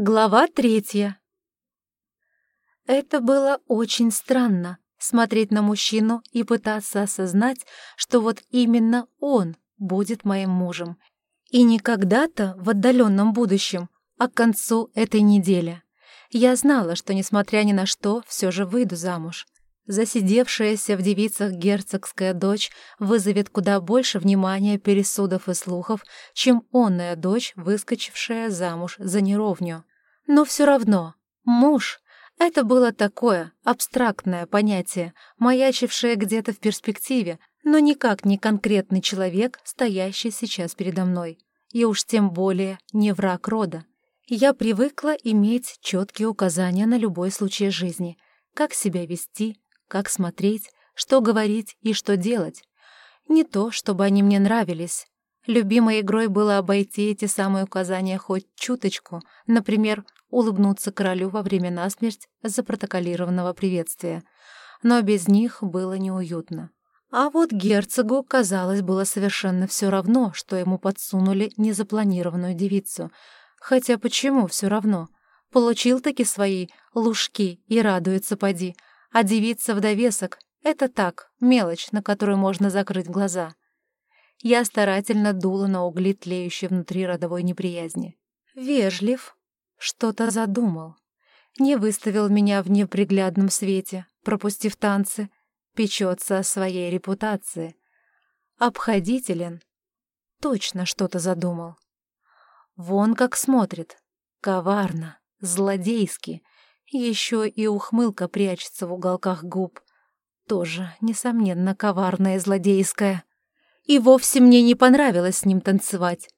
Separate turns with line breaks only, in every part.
Глава третья. Это было очень странно — смотреть на мужчину и пытаться осознать, что вот именно он будет моим мужем. И не когда-то в отдаленном будущем, а к концу этой недели. Я знала, что, несмотря ни на что, все же выйду замуж. Засидевшаяся в девицах герцогская дочь вызовет куда больше внимания, пересудов и слухов, чем онная дочь, выскочившая замуж за неровню. Но все равно, муж — это было такое абстрактное понятие, маячившее где-то в перспективе, но никак не конкретный человек, стоящий сейчас передо мной. И уж тем более не враг рода. Я привыкла иметь четкие указания на любой случай жизни, как себя вести, как смотреть, что говорить и что делать. Не то, чтобы они мне нравились. Любимой игрой было обойти эти самые указания хоть чуточку, например, улыбнуться королю во время насмерть запротоколированного приветствия. Но без них было неуютно. А вот герцогу, казалось, было совершенно все равно, что ему подсунули незапланированную девицу. Хотя почему все равно? Получил таки свои лужки и радуется поди — а девица в довесок — это так, мелочь, на которую можно закрыть глаза. Я старательно дула на угли, тлеющие внутри родовой неприязни. Вежлив, что-то задумал. Не выставил меня в неприглядном свете, пропустив танцы, печется о своей репутации. Обходителен. Точно что-то задумал. Вон как смотрит. Коварно, злодейски — еще и ухмылка прячется в уголках губ. Тоже, несомненно, коварная злодейская. И вовсе мне не понравилось с ним танцевать.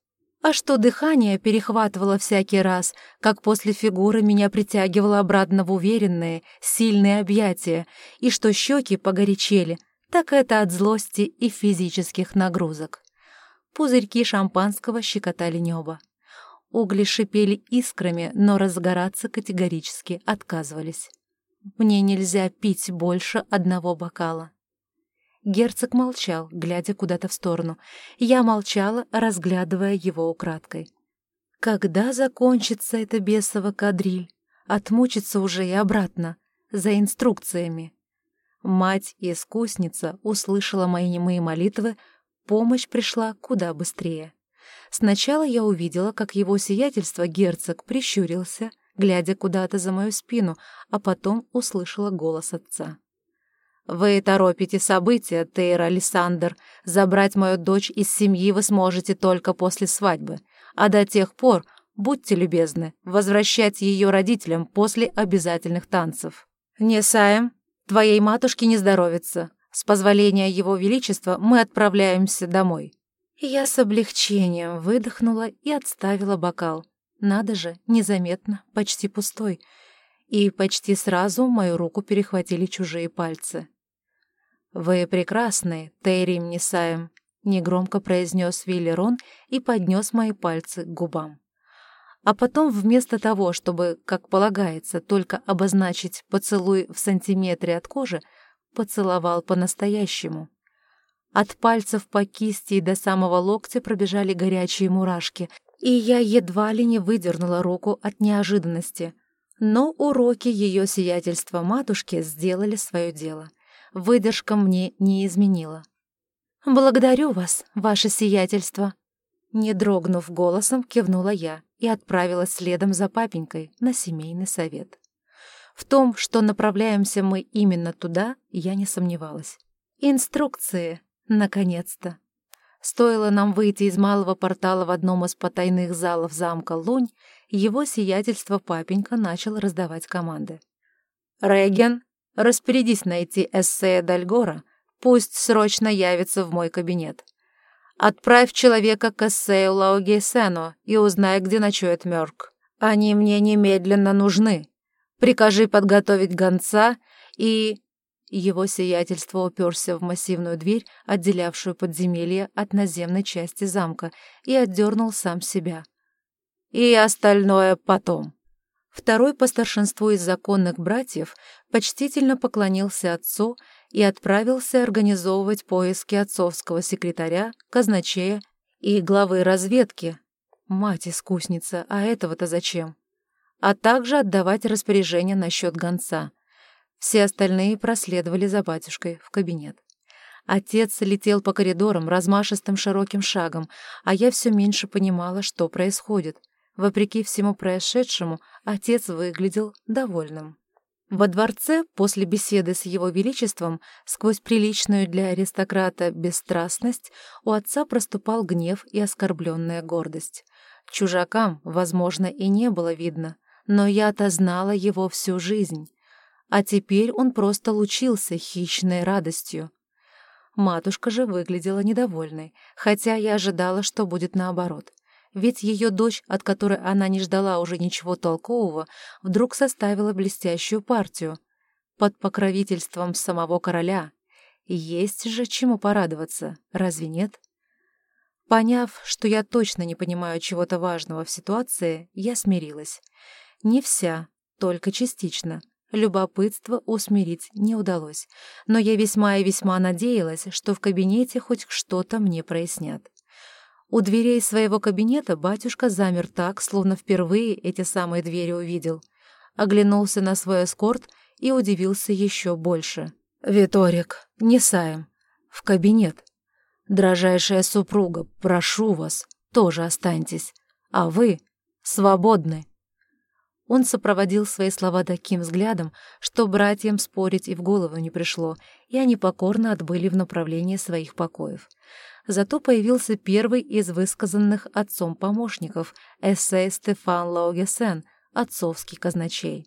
А что дыхание перехватывало всякий раз, как после фигуры меня притягивало обратно в уверенные, сильные объятия, и что щеки погорячели, так это от злости и физических нагрузок. Пузырьки шампанского щекотали небо. Угли шипели искрами, но разгораться категорически отказывались. «Мне нельзя пить больше одного бокала». Герцог молчал, глядя куда-то в сторону. Я молчала, разглядывая его украдкой. «Когда закончится эта бесова кадриль? Отмучиться уже и обратно, за инструкциями». Мать-искусница услышала мои немые молитвы, помощь пришла куда быстрее. Сначала я увидела, как его сиятельство герцог прищурился, глядя куда-то за мою спину, а потом услышала голос отца. «Вы торопите события, Тейр Александр. Забрать мою дочь из семьи вы сможете только после свадьбы. А до тех пор, будьте любезны, возвращать ее родителям после обязательных танцев. Не Саем, твоей матушке не здоровится. С позволения Его Величества мы отправляемся домой». Я с облегчением выдохнула и отставила бокал. Надо же, незаметно, почти пустой. И почти сразу мою руку перехватили чужие пальцы. «Вы прекрасны, Тейрим Несаем», — негромко произнес Виллерон и поднес мои пальцы к губам. А потом вместо того, чтобы, как полагается, только обозначить поцелуй в сантиметре от кожи, поцеловал по-настоящему. От пальцев по кисти и до самого локтя пробежали горячие мурашки, и я едва ли не выдернула руку от неожиданности. Но уроки ее сиятельства матушки сделали свое дело. Выдержка мне не изменила. «Благодарю вас, ваше сиятельство!» Не дрогнув голосом, кивнула я и отправилась следом за папенькой на семейный совет. В том, что направляемся мы именно туда, я не сомневалась. Инструкции Наконец-то. Стоило нам выйти из малого портала в одном из потайных залов замка Лунь, его сиятельство папенька начал раздавать команды. «Реген, распорядись найти эссе Дальгора, пусть срочно явится в мой кабинет. Отправь человека к эссею Лаогейсену и узнай, где ночует Мёрк. Они мне немедленно нужны. Прикажи подготовить гонца и его сиятельство уперся в массивную дверь, отделявшую подземелье от наземной части замка, и отдернул сам себя. «И остальное потом». Второй по старшинству из законных братьев почтительно поклонился отцу и отправился организовывать поиски отцовского секретаря, казначея и главы разведки. Мать-искусница, а этого-то зачем? а также отдавать распоряжение насчет гонца. Все остальные проследовали за батюшкой в кабинет. Отец летел по коридорам размашистым широким шагом, а я все меньше понимала, что происходит. Вопреки всему происшедшему, отец выглядел довольным. Во дворце, после беседы с его величеством, сквозь приличную для аристократа бесстрастность, у отца проступал гнев и оскорбленная гордость. Чужакам, возможно, и не было видно, но я-то знала его всю жизнь. А теперь он просто лучился хищной радостью. Матушка же выглядела недовольной, хотя я ожидала, что будет наоборот. Ведь ее дочь, от которой она не ждала уже ничего толкового, вдруг составила блестящую партию. Под покровительством самого короля. Есть же чему порадоваться, разве нет? Поняв, что я точно не понимаю чего-то важного в ситуации, я смирилась. Не вся, только частично. Любопытство усмирить не удалось, но я весьма и весьма надеялась, что в кабинете хоть что-то мне прояснят. У дверей своего кабинета батюшка замер так, словно впервые эти самые двери увидел. Оглянулся на свой эскорт и удивился еще больше. «Виторик, не саем. В кабинет. Дрожайшая супруга, прошу вас, тоже останьтесь. А вы свободны». Он сопроводил свои слова таким взглядом, что братьям спорить и в голову не пришло, и они покорно отбыли в направлении своих покоев. Зато появился первый из высказанных отцом помощников, эссе Стефан Лаугесен, отцовский казначей.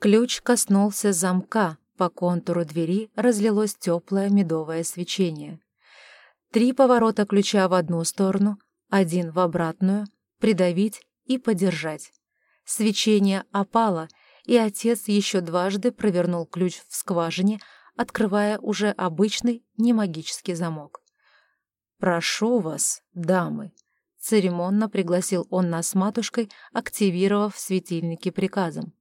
Ключ коснулся замка, по контуру двери разлилось теплое медовое свечение. Три поворота ключа в одну сторону, один в обратную, придавить и подержать. Свечение опало, и отец еще дважды провернул ключ в скважине, открывая уже обычный немагический замок. «Прошу вас, дамы», — церемонно пригласил он нас с матушкой, активировав светильники приказом.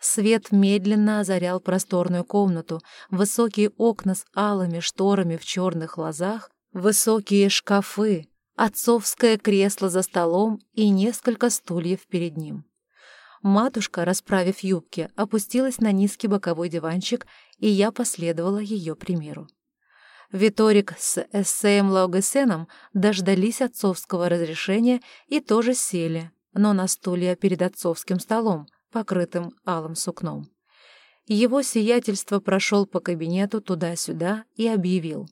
Свет медленно озарял просторную комнату, высокие окна с алыми шторами в черных лозах, высокие шкафы, отцовское кресло за столом и несколько стульев перед ним. Матушка, расправив юбки, опустилась на низкий боковой диванчик, и я последовала ее примеру. Виторик с эссеем Лаугесеном дождались отцовского разрешения и тоже сели, но на стулья перед отцовским столом, покрытым алым сукном. Его сиятельство прошел по кабинету туда-сюда и объявил.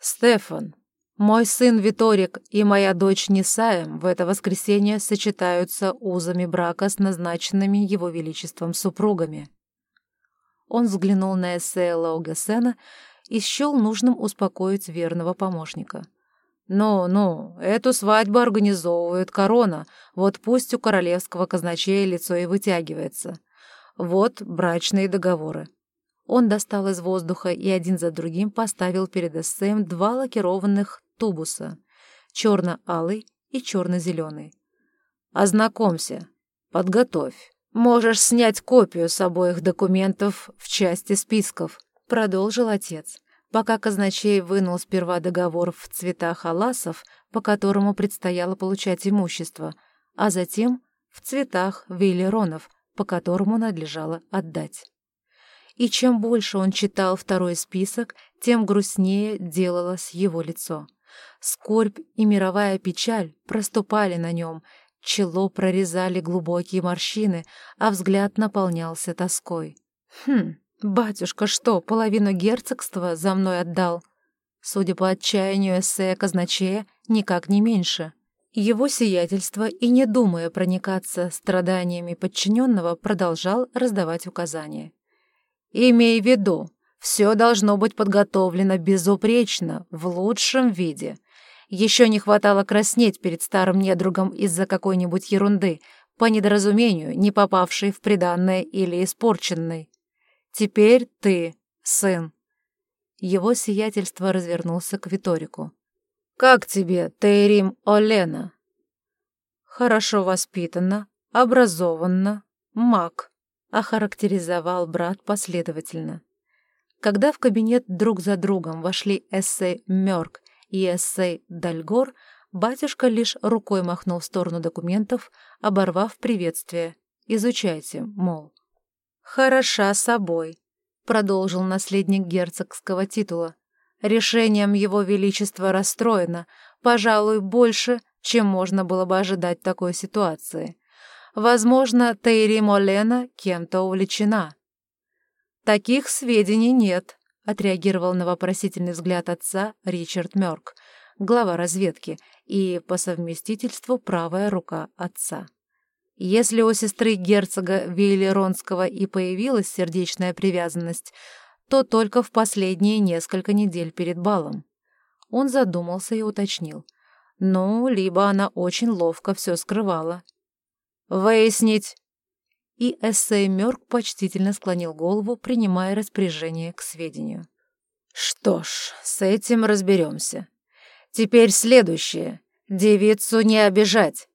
«Стефан, мой сын Виторик и моя дочь Несаем в это воскресенье сочетаются узами брака с назначенными его величеством супругами. Он взглянул на эссе Лаугасена и счел нужным успокоить верного помощника. «Ну-ну, эту свадьбу организовывает корона, вот пусть у королевского казначея лицо и вытягивается. Вот брачные договоры». Он достал из воздуха и один за другим поставил перед эссеем два лакированных тубуса, черно-алый и черно-зеленый. «Ознакомься, подготовь. Можешь снять копию с обоих документов в части списков», — продолжил отец, пока казначей вынул сперва договор в цветах аласов, по которому предстояло получать имущество, а затем в цветах вейлеронов, по которому надлежало отдать. И чем больше он читал второй список, тем грустнее делалось его лицо. Скорбь и мировая печаль проступали на нем, чело прорезали глубокие морщины, а взгляд наполнялся тоской. «Хм, батюшка что, половину герцогства за мной отдал?» Судя по отчаянию эссе казначея, никак не меньше. Его сиятельство, и не думая проникаться страданиями подчиненного, продолжал раздавать указания. «Имей в виду, все должно быть подготовлено безупречно, в лучшем виде. Еще не хватало краснеть перед старым недругом из-за какой-нибудь ерунды, по недоразумению, не попавшей в приданное или испорченной. Теперь ты, сын. Его сиятельство развернулся к Виторику. «Как тебе, Тейрим Олена?» «Хорошо воспитанно, образованно, маг», — охарактеризовал брат последовательно. Когда в кабинет друг за другом вошли эссей Мёрк и эссей Дальгор, батюшка лишь рукой махнул в сторону документов, оборвав приветствие, Изучайте, мол. «Хороша собой», — продолжил наследник герцогского титула. «Решением его величества расстроено, пожалуй, больше, чем можно было бы ожидать такой ситуации. Возможно, Тейри Молена кем-то увлечена». «Таких сведений нет», — отреагировал на вопросительный взгляд отца Ричард Мёрк, глава разведки и, по совместительству, правая рука отца. Если у сестры герцога Вейлеронского и появилась сердечная привязанность, то только в последние несколько недель перед балом. Он задумался и уточнил. Ну, либо она очень ловко все скрывала. «Выяснить!» И эссей Мёрк почтительно склонил голову, принимая распоряжение к сведению. «Что ж, с этим разберемся. Теперь следующее. Девицу не обижать.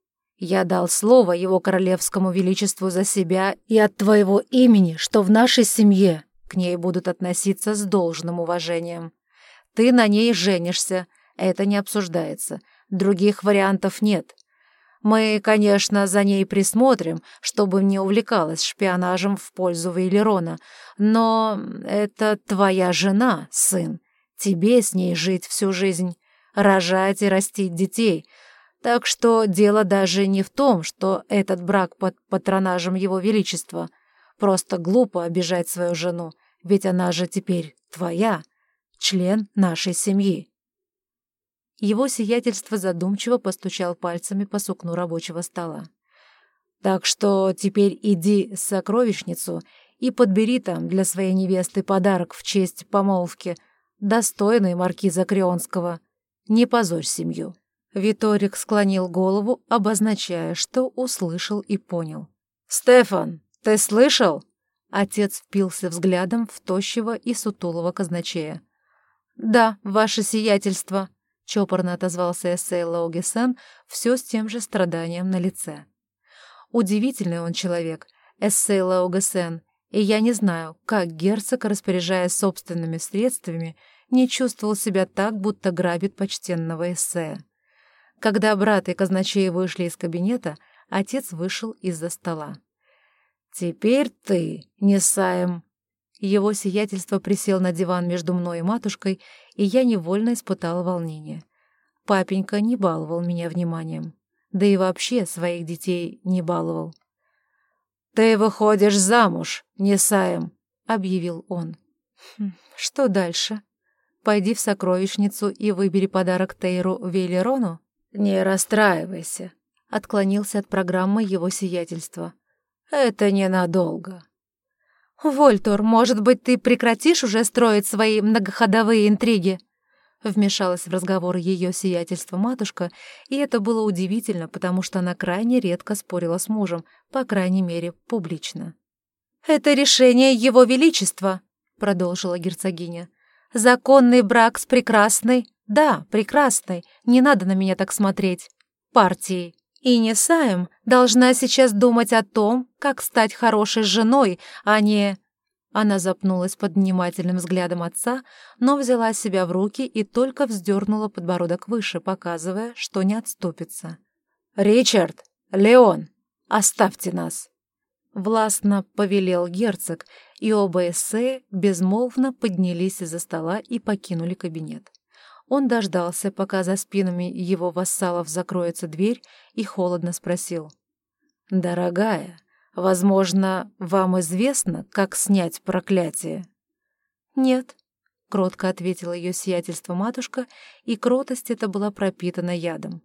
Я дал слово его королевскому величеству за себя и от твоего имени, что в нашей семье к ней будут относиться с должным уважением. Ты на ней женишься, это не обсуждается. Других вариантов нет. Мы, конечно, за ней присмотрим, чтобы не увлекалась шпионажем в пользу Вейлерона, но это твоя жена, сын. Тебе с ней жить всю жизнь, рожать и растить детей — так что дело даже не в том, что этот брак под патронажем Его Величества. Просто глупо обижать свою жену, ведь она же теперь твоя, член нашей семьи. Его сиятельство задумчиво постучал пальцами по сукну рабочего стола. «Так что теперь иди в сокровищницу и подбери там для своей невесты подарок в честь помолвки, достойный маркиза Крионского. Не позорь семью». Виторик склонил голову, обозначая, что услышал и понял. «Стефан, ты слышал?» Отец впился взглядом в тощего и сутулого казначея. «Да, ваше сиятельство», — чопорно отозвался эссей Лаугесан, все с тем же страданием на лице. «Удивительный он человек, эссей Лаугесен, и я не знаю, как герцог, распоряжаясь собственными средствами, не чувствовал себя так, будто грабит почтенного эссея. Когда брат и казначей вышли из кабинета, отец вышел из-за стола. «Теперь ты, Несаем!» Его сиятельство присел на диван между мной и матушкой, и я невольно испытала волнение. Папенька не баловал меня вниманием. Да и вообще своих детей не баловал. «Ты выходишь замуж, Несаем!» — объявил он. «Хм, «Что дальше? Пойди в сокровищницу и выбери подарок Тейру Вейлерону?» «Не расстраивайся», — отклонился от программы его сиятельства. «Это ненадолго». «Вольтор, может быть, ты прекратишь уже строить свои многоходовые интриги?» Вмешалась в разговор ее сиятельство матушка, и это было удивительно, потому что она крайне редко спорила с мужем, по крайней мере, публично. «Это решение его величества», — продолжила герцогиня. «Законный брак с прекрасной, да, прекрасной, не надо на меня так смотреть. Партии. И не Саем должна сейчас думать о том, как стать хорошей женой, а не... Она запнулась под внимательным взглядом отца, но взяла себя в руки и только вздернула подбородок выше, показывая, что не отступится. «Ричард! Леон! Оставьте нас!» Властно повелел герцог, и оба эссе безмолвно поднялись из-за стола и покинули кабинет. Он дождался, пока за спинами его вассалов закроется дверь, и холодно спросил. «Дорогая, возможно, вам известно, как снять проклятие?» «Нет», — кротко ответила ее сиятельство матушка, и кротость эта была пропитана ядом.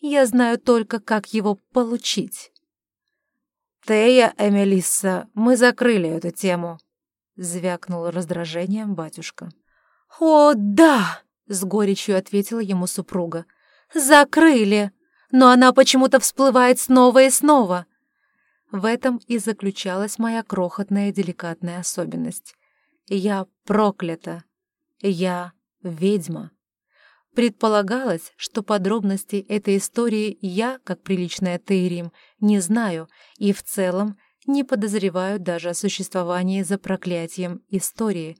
«Я знаю только, как его получить». «Тея, Эмилисса, мы закрыли эту тему», — звякнул раздражением батюшка. «О, да!» — с горечью ответила ему супруга. «Закрыли! Но она почему-то всплывает снова и снова!» В этом и заключалась моя крохотная деликатная особенность. Я проклята. Я ведьма. Предполагалось, что подробностей этой истории я, как приличная Тейрим, не знаю и в целом не подозреваю даже о существовании за проклятием истории.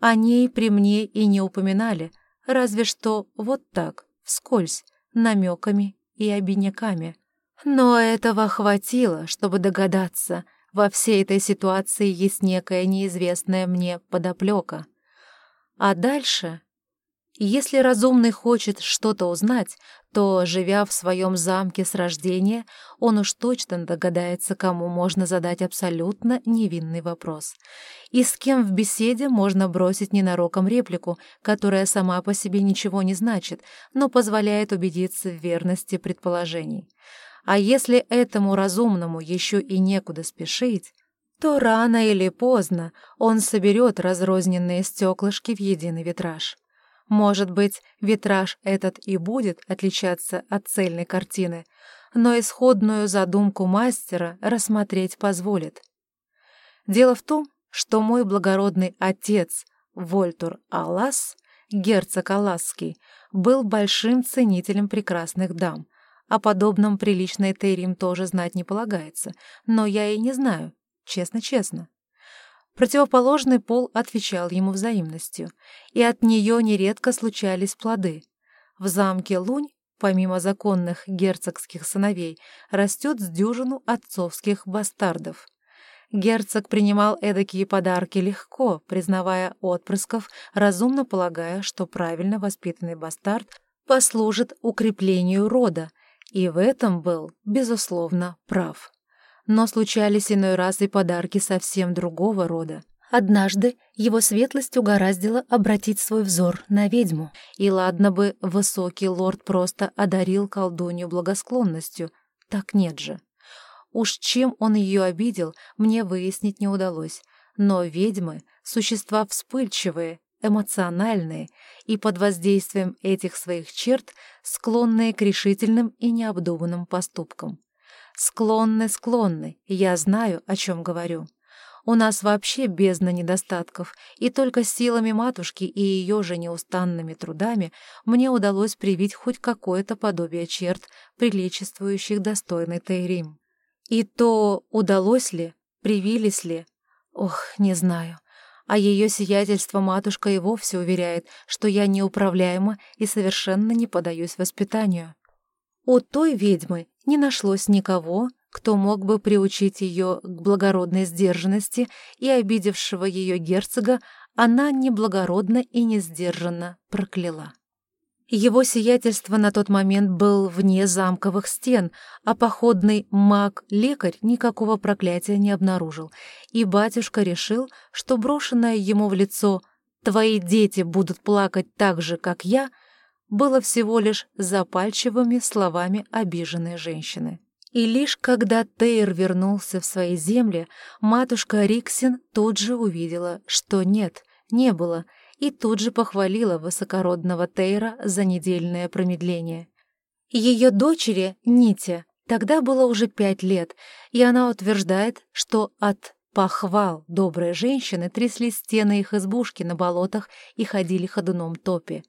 О ней при мне и не упоминали — разве что вот так, вскользь, намеками и обиняками. Но этого хватило, чтобы догадаться, во всей этой ситуации есть некая неизвестная мне подоплека. А дальше если разумный хочет что-то узнать, то, живя в своем замке с рождения, он уж точно догадается, кому можно задать абсолютно невинный вопрос. И с кем в беседе можно бросить ненароком реплику, которая сама по себе ничего не значит, но позволяет убедиться в верности предположений. А если этому разумному еще и некуда спешить, то рано или поздно он соберет разрозненные стеклышки в единый витраж. Может быть, витраж этот и будет отличаться от цельной картины, но исходную задумку мастера рассмотреть позволит. Дело в том, что мой благородный отец, Вольтур Алас, герцог Аласский, был большим ценителем прекрасных дам. О подобном приличной Террим тоже знать не полагается, но я и не знаю, честно-честно. Противоположный пол отвечал ему взаимностью, и от нее нередко случались плоды. В замке Лунь, помимо законных герцогских сыновей, растет с дюжину отцовских бастардов. Герцог принимал эдакие подарки легко, признавая отпрысков, разумно полагая, что правильно воспитанный бастард послужит укреплению рода, и в этом был, безусловно, прав но случались иной раз и подарки совсем другого рода. Однажды его светлость угораздило обратить свой взор на ведьму, и ладно бы высокий лорд просто одарил колдунью благосклонностью, так нет же. Уж чем он ее обидел, мне выяснить не удалось, но ведьмы — существа вспыльчивые, эмоциональные и под воздействием этих своих черт склонные к решительным и необдуманным поступкам. Склонны, склонны, я знаю, о чем говорю. У нас вообще бездна недостатков, и только силами матушки и ее же неустанными трудами мне удалось привить хоть какое-то подобие черт, приличествующих достойной Тайрим. И то удалось ли, привились ли, ох, не знаю. А ее сиятельство матушка и вовсе уверяет, что я неуправляема и совершенно не подаюсь воспитанию. У той ведьмы не нашлось никого, кто мог бы приучить ее к благородной сдержанности, и обидевшего ее герцога она неблагородно и не сдержанно прокляла. Его сиятельство на тот момент был вне замковых стен, а походный маг-лекарь никакого проклятия не обнаружил, и батюшка решил, что брошенное ему в лицо «твои дети будут плакать так же, как я» было всего лишь запальчивыми словами обиженной женщины. И лишь когда Тейр вернулся в свои земли, матушка Риксин тут же увидела, что нет, не было, и тут же похвалила высокородного Тейра за недельное промедление. Ее дочери, Ните, тогда было уже пять лет, и она утверждает, что от похвал доброй женщины трясли стены их избушки на болотах и ходили ходуном топи.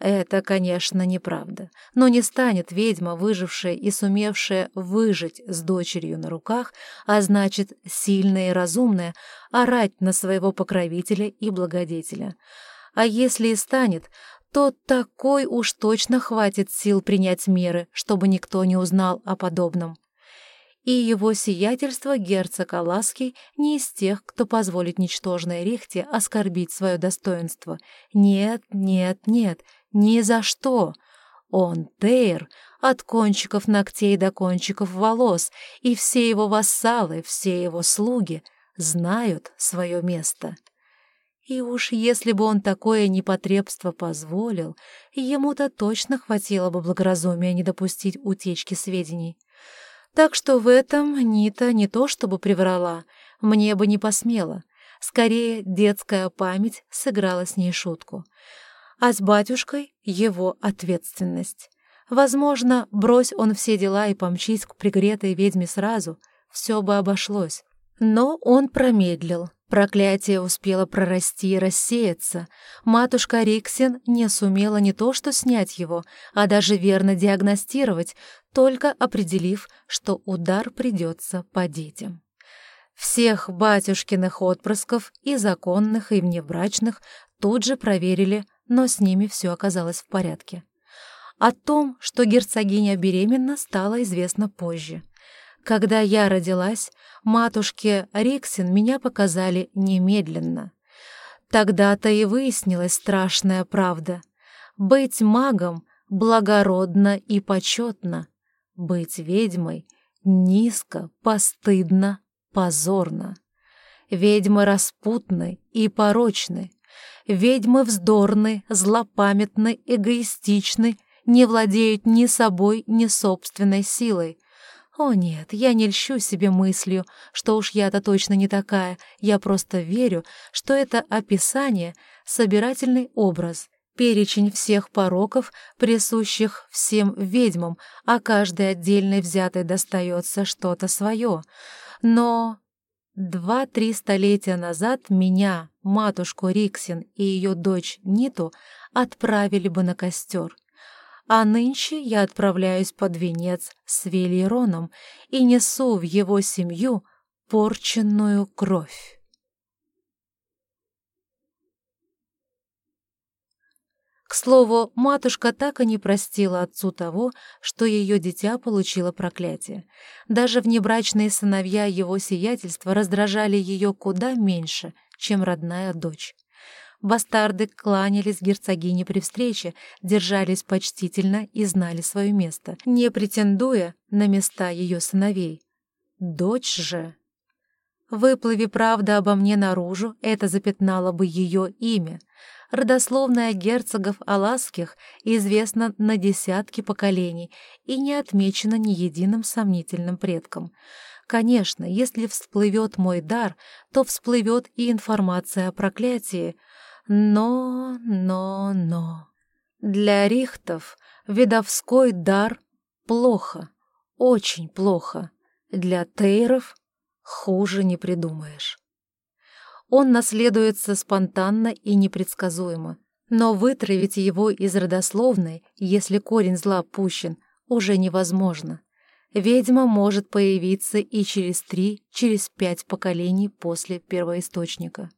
Это, конечно, неправда, но не станет ведьма, выжившая и сумевшая выжить с дочерью на руках, а значит, сильная и разумная, орать на своего покровителя и благодетеля. А если и станет, то такой уж точно хватит сил принять меры, чтобы никто не узнал о подобном. И его сиятельство герцог Алаский не из тех, кто позволит ничтожной рехте оскорбить свое достоинство. Нет, нет, нет — ни за что. Он Тейр, от кончиков ногтей до кончиков волос, и все его вассалы, все его слуги знают свое место. И уж если бы он такое непотребство позволил, ему-то точно хватило бы благоразумия не допустить утечки сведений. Так что в этом Нита не то чтобы приврала, мне бы не посмела. Скорее, детская память сыграла с ней шутку а с батюшкой — его ответственность. Возможно, брось он все дела и помчись к пригретой ведьме сразу, все бы обошлось. Но он промедлил. Проклятие успело прорасти и рассеяться. Матушка Риксин не сумела не то что снять его, а даже верно диагностировать, только определив, что удар придется по детям. Всех батюшкиных отпрысков, и законных, и внебрачных, тут же проверили но с ними все оказалось в порядке. О том, что герцогиня беременна, стало известно позже. Когда я родилась, матушке Риксин меня показали немедленно. Тогда-то и выяснилась страшная правда. Быть магом благородно и почетно, быть ведьмой низко, постыдно, позорно. Ведьмы распутны и порочны, ведьмы вздорны, злопамятны, эгоистичны, не владеют ни собой, ни собственной силой — о нет, я не льщу себе мыслью, что уж я-то точно не такая, я просто верю, что это описание — собирательный образ, перечень всех пороков, присущих всем ведьмам, а каждой отдельной взятой достается что-то свое. Но два-три столетия назад меня, матушку Риксин и ее дочь Ниту отправили бы на костер а нынче я отправляюсь под венец с Велироном и несу в его семью порченную кровь. К слову, матушка так и не простила отцу того, что ее дитя получило проклятие. Даже внебрачные сыновья его сиятельства раздражали ее куда меньше, чем родная дочь. Бастарды кланялись герцогине при встрече, держались почтительно и знали свое место, не претендуя на места ее сыновей. Дочь же... Выплыви правда обо мне наружу, это запятнало бы ее имя. Родословная герцогов Аласских известна на десятки поколений и не отмечена ни единым сомнительным предком. Конечно, если всплывет мой дар, то всплывет и информация о проклятии — но, но, но... Для рихтов видовской дар плохо, очень плохо. Для тейров хуже не придумаешь. Он наследуется спонтанно и непредсказуемо, но вытравить его из родословной, если корень зла пущен, уже невозможно. Ведьма может появиться и через три, через пять поколений после первоисточника.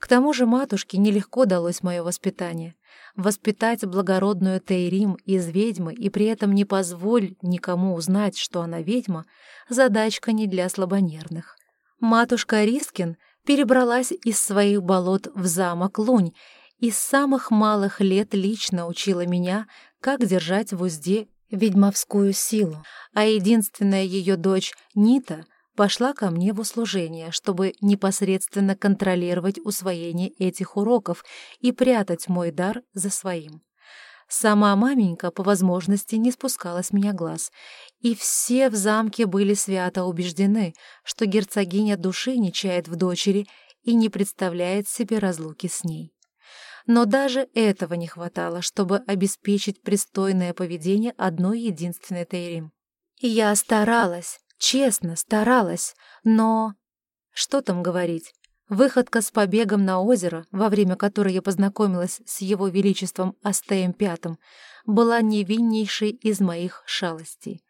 К тому же матушке нелегко далось мое воспитание. Воспитать благородную Тейрим из ведьмы и при этом не позволь никому узнать, что она ведьма, задачка не для слабонервных. Матушка Рискин перебралась из своих болот в замок Лунь и с самых малых лет лично учила меня, как держать в узде ведьмовскую силу, а единственная ее дочь Нита пошла ко мне в услужение, чтобы непосредственно контролировать усвоение этих уроков и прятать мой дар за своим. Сама маменька по возможности не спускала с меня глаз, и все в замке были свято убеждены, что герцогиня души не чает в дочери и не представляет себе разлуки с ней. Но даже этого не хватало, чтобы обеспечить пристойное поведение одной единственной Тейрим. Я старалась, Честно, старалась, но... Что там говорить? Выходка с побегом на озеро, во время которой я познакомилась с его величеством Астеем Пятым, была невиннейшей из моих шалостей.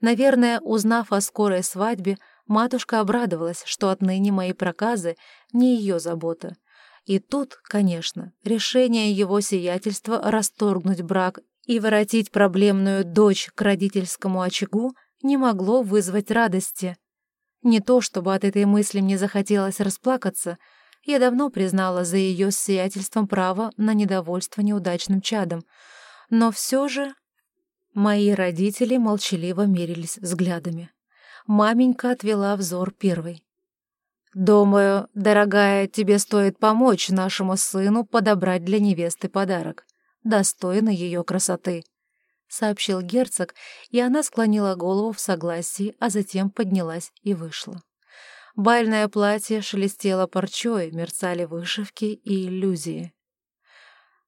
Наверное, узнав о скорой свадьбе, матушка обрадовалась, что отныне мои проказы — не ее забота. И тут, конечно, решение его сиятельства расторгнуть брак и воротить проблемную дочь к родительскому очагу — не могло вызвать радости. Не то, чтобы от этой мысли мне захотелось расплакаться, я давно признала за ее сиятельством право на недовольство неудачным чадом, но все же мои родители молчаливо мерились взглядами. Маменька отвела взор первой. «Думаю, дорогая, тебе стоит помочь нашему сыну подобрать для невесты подарок, достойный ее красоты», — сообщил герцог, и она склонила голову в согласии, а затем поднялась и вышла. Бальное платье шелестело парчой, мерцали вышивки и иллюзии.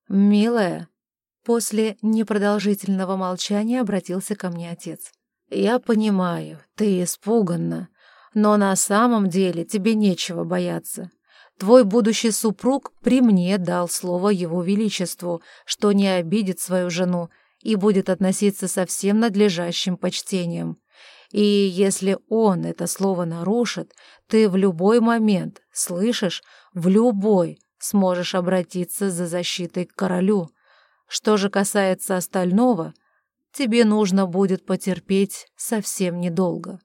«Милая», — после непродолжительного молчания обратился ко мне отец, — «я понимаю, ты испуганна, но на самом деле тебе нечего бояться. Твой будущий супруг при мне дал слово его величеству, что не обидит свою жену и будет относиться со всем надлежащим почтением. И если он это слово нарушит, ты в любой момент, слышишь, в любой, сможешь обратиться за защитой к королю. Что же касается остального, тебе нужно будет потерпеть совсем недолго.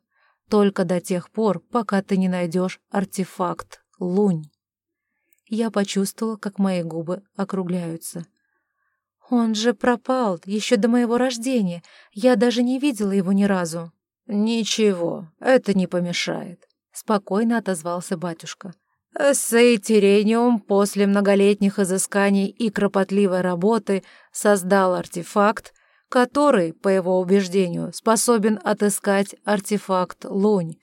Только до тех пор, пока ты не найдешь артефакт лунь. Я почувствовала, как мои губы округляются. «Он же пропал еще до моего рождения. Я даже не видела его ни разу». «Ничего, это не помешает», — спокойно отозвался батюшка. Сейтерениум после многолетних изысканий и кропотливой работы создал артефакт, который, по его убеждению, способен отыскать артефакт Лунь.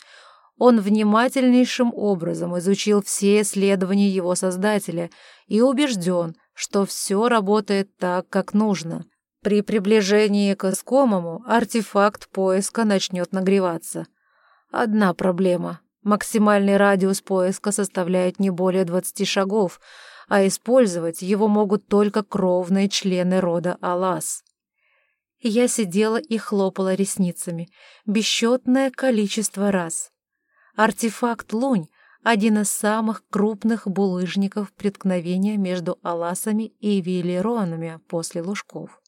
Он внимательнейшим образом изучил все исследования его создателя и убежден, что все работает так, как нужно. При приближении к искомому артефакт поиска начнет нагреваться. Одна проблема. Максимальный радиус поиска составляет не более 20 шагов, а использовать его могут только кровные члены рода Алас. Я сидела и хлопала ресницами, бесчетное количество раз. Артефакт Лунь — один из самых крупных булыжников преткновения между Аласами и Виллеронами после Лужков.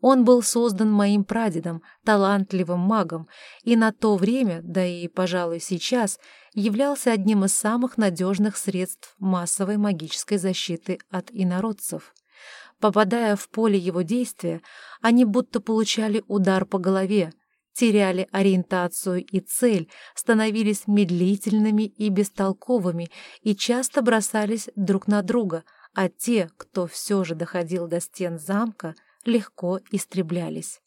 Он был создан моим прадедом, талантливым магом, и на то время, да и, пожалуй, сейчас, являлся одним из самых надежных средств массовой магической защиты от инородцев. Попадая в поле его действия, они будто получали удар по голове, теряли ориентацию и цель, становились медлительными и бестолковыми и часто бросались друг на друга, а те, кто все же доходил до стен замка, легко истреблялись.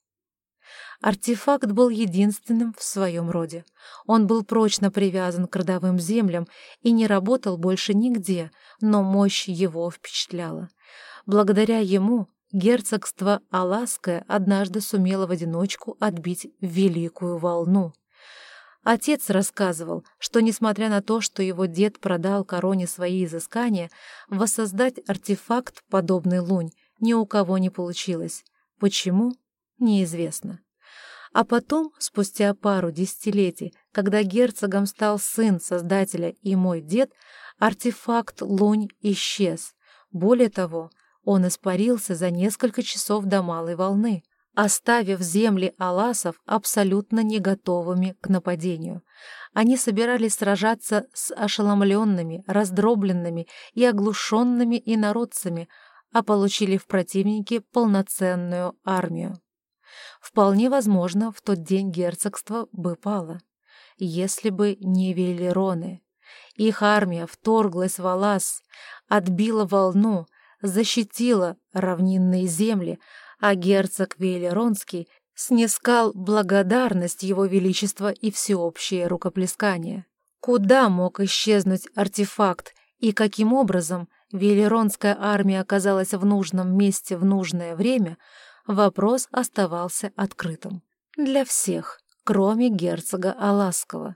Артефакт был единственным в своем роде. Он был прочно привязан к родовым землям и не работал больше нигде, но мощь его впечатляла. Благодаря ему герцогство Алаское однажды сумело в одиночку отбить великую волну. Отец рассказывал, что, несмотря на то, что его дед продал короне свои изыскания, воссоздать артефакт, подобный лунь, ни у кого не получилось. Почему? Неизвестно. А потом, спустя пару десятилетий, когда герцогом стал сын создателя и мой дед, артефакт лунь исчез. Более того, он испарился за несколько часов до малой волны, оставив земли аласов абсолютно не готовыми к нападению. Они собирались сражаться с ошеломленными, раздробленными и оглушенными инородцами, а получили в противнике полноценную армию. Вполне возможно, в тот день герцогство бы пало, если бы не Велероны. Их армия вторглась в Алас, отбила волну, защитила равнинные земли, а герцог Велеронский снискал благодарность его величества и всеобщее рукоплескание. Куда мог исчезнуть артефакт и каким образом Велеронская армия оказалась в нужном месте в нужное время, вопрос оставался открытым. Для всех, кроме герцога Аласкова.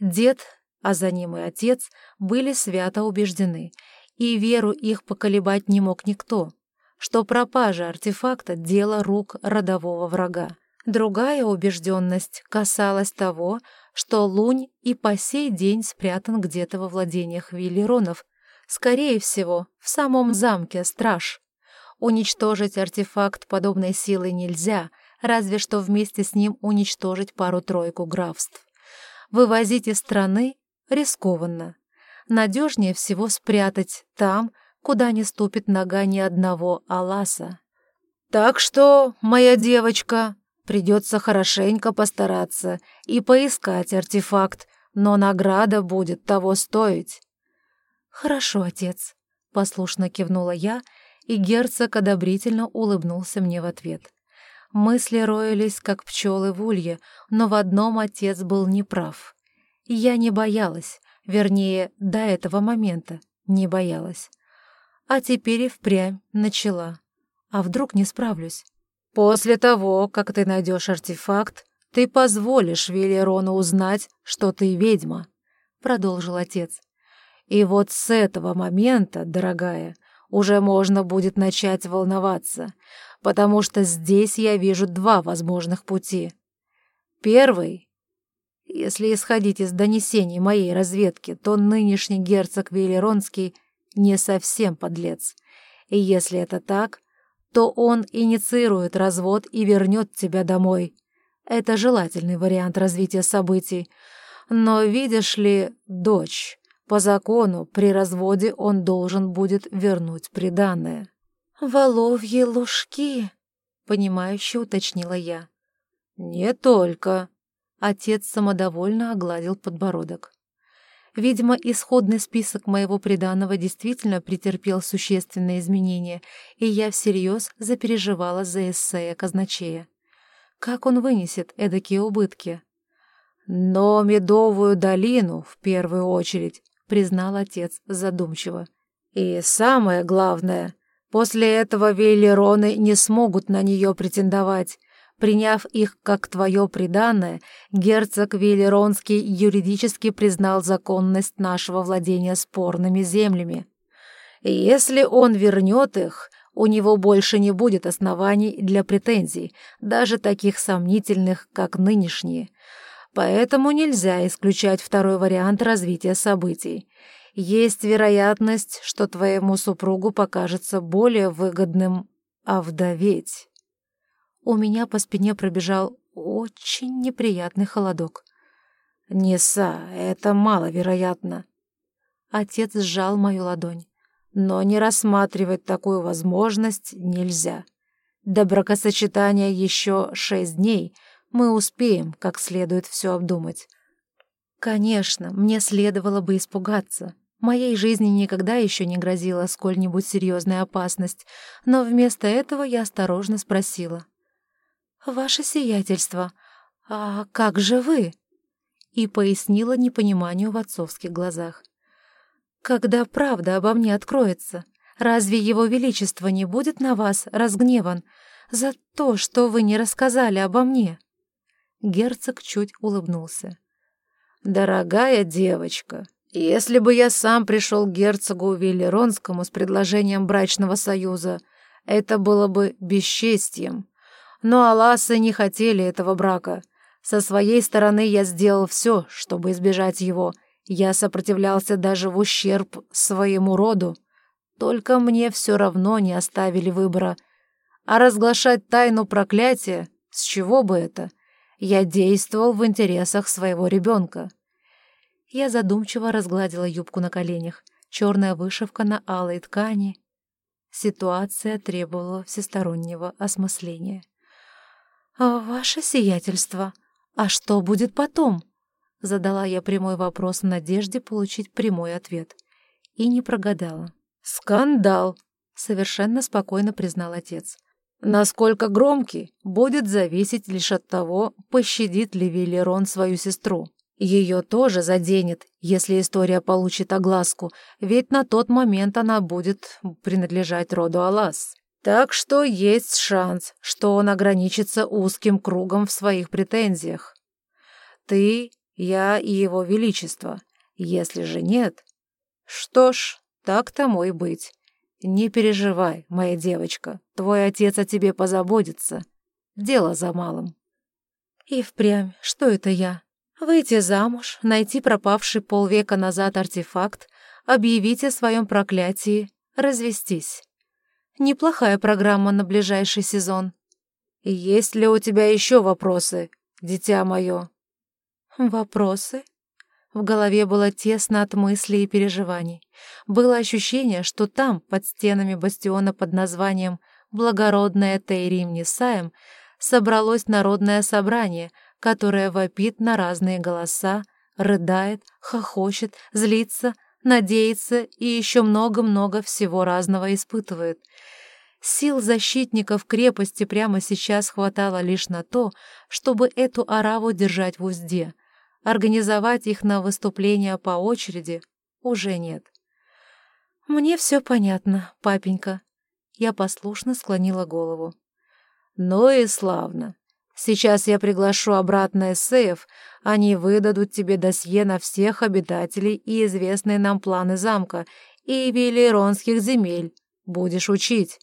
Дед, а за ним и отец, были свято убеждены — и веру их поколебать не мог никто, что пропажа артефакта — дело рук родового врага. Другая убежденность касалась того, что Лунь и по сей день спрятан где-то во владениях Виллеронов, скорее всего, в самом замке Страж. Уничтожить артефакт подобной силы нельзя, разве что вместе с ним уничтожить пару-тройку графств. Вывозить из страны рискованно надежнее всего спрятать там, куда не ступит нога ни одного Аласа. «Так что, моя девочка, придется хорошенько постараться и поискать артефакт, но награда будет того стоить». «Хорошо, отец», — послушно кивнула я, и герцог одобрительно улыбнулся мне в ответ. Мысли роились, как пчелы в улье, но в одном отец был неправ. Я не боялась, Вернее, до этого момента не боялась. А теперь и впрямь начала. А вдруг не справлюсь? «После того, как ты найдешь артефакт, ты позволишь Велерону узнать, что ты ведьма», — продолжил отец. «И вот с этого момента, дорогая, уже можно будет начать волноваться, потому что здесь я вижу два возможных пути. Первый если исходить из донесений моей разведки, то нынешний герцог Велеронский не совсем подлец. И если это так, то он инициирует развод и вернет тебя домой. Это желательный вариант развития событий. Но, видишь ли, дочь, по закону, при разводе он должен будет вернуть приданное. «Воловьи лужки», — понимающе уточнила я. «Не только», — отец самодовольно огладил подбородок. Видимо, исходный список моего приданого действительно претерпел существенные изменения, и я всерьез запереживала за эссе казначея. Как он вынесет эдакие убытки? «Но Медовую долину, в первую очередь», — признал отец задумчиво. «И самое главное, после этого Вейлероны не смогут на нее претендовать. Приняв их как твое преданное, герцог Виллеронский юридически признал законность нашего владения спорными землями. И если он вернет их, у него больше не будет оснований для претензий, даже таких сомнительных, как нынешние. Поэтому нельзя исключать второй вариант развития событий. Есть вероятность, что твоему супругу покажется более выгодным овдоветь у меня по спине пробежал очень неприятный холодок. «Неса, это маловероятно». Отец сжал мою ладонь. «Но не рассматривать такую возможность нельзя. До бракосочетания еще шесть дней мы успеем как следует все обдумать». Конечно, мне следовало бы испугаться. Моей жизни никогда еще не грозила сколь-нибудь серьезная опасность, но вместо этого я осторожно спросила. «Ваше сиятельство, а как же вы?» И пояснила непониманию в отцовских глазах. «Когда правда обо мне откроется, разве его величество не будет на вас разгневан за то, что вы не рассказали обо мне?» Герцог чуть улыбнулся. «Дорогая девочка, если бы я сам пришел к герцогу Виллеронскому с предложением брачного союза, это было бы бесчестием. Но Аласы не хотели этого брака. Со своей стороны я сделал все, чтобы избежать его. Я сопротивлялся даже в ущерб своему роду. Только мне все равно не оставили выбора. А разглашать тайну проклятия, с чего бы это? Я действовал в интересах своего ребенка. Я задумчиво разгладила юбку на коленях, черная вышивка на алой ткани. Ситуация требовала всестороннего осмысления. «А «Ваше сиятельство, а что будет потом?» Задала я прямой вопрос в надежде получить прямой ответ. И не прогадала. «Скандал!» — совершенно спокойно признал отец. «Насколько громкий, будет зависеть лишь от того, пощадит ли Виллерон свою сестру. Ее тоже заденет, если история получит огласку, ведь на тот момент она будет принадлежать роду Алас. Так что есть шанс, что он ограничится узким кругом в своих претензиях. Ты, я и его величество. Если же нет... Что ж, так тому и быть. Не переживай, моя девочка, твой отец о тебе позаботится. Дело за малым. И впрямь, что это я? Выйти замуж, найти пропавший полвека назад артефакт, объявить о своем проклятии, развестись. Неплохая программа на ближайший сезон. Есть ли у тебя еще вопросы, дитя мое? Вопросы? В голове было тесно от мыслей и переживаний. Было ощущение, что там, под стенами бастиона под названием «Благородная Тейрим Нисаем», собралось народное собрание, которое вопит на разные голоса, рыдает, хохочет, злится, надеется и еще много-много всего разного испытывает. Сил защитников крепости прямо сейчас хватало лишь на то, чтобы эту ораву держать в узде. Организовать их на выступления по очереди уже нет. «Мне все понятно, папенька». Я послушно склонила голову. «Ну и славно. Сейчас я приглашу обратно эссеев, они выдадут тебе досье на всех обитателей и известные нам планы замка и велиронских земель. Будешь учить».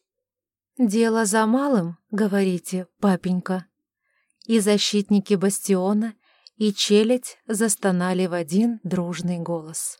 «Дело за малым, говорите, папенька». И защитники бастиона, и челядь застонали в один дружный голос.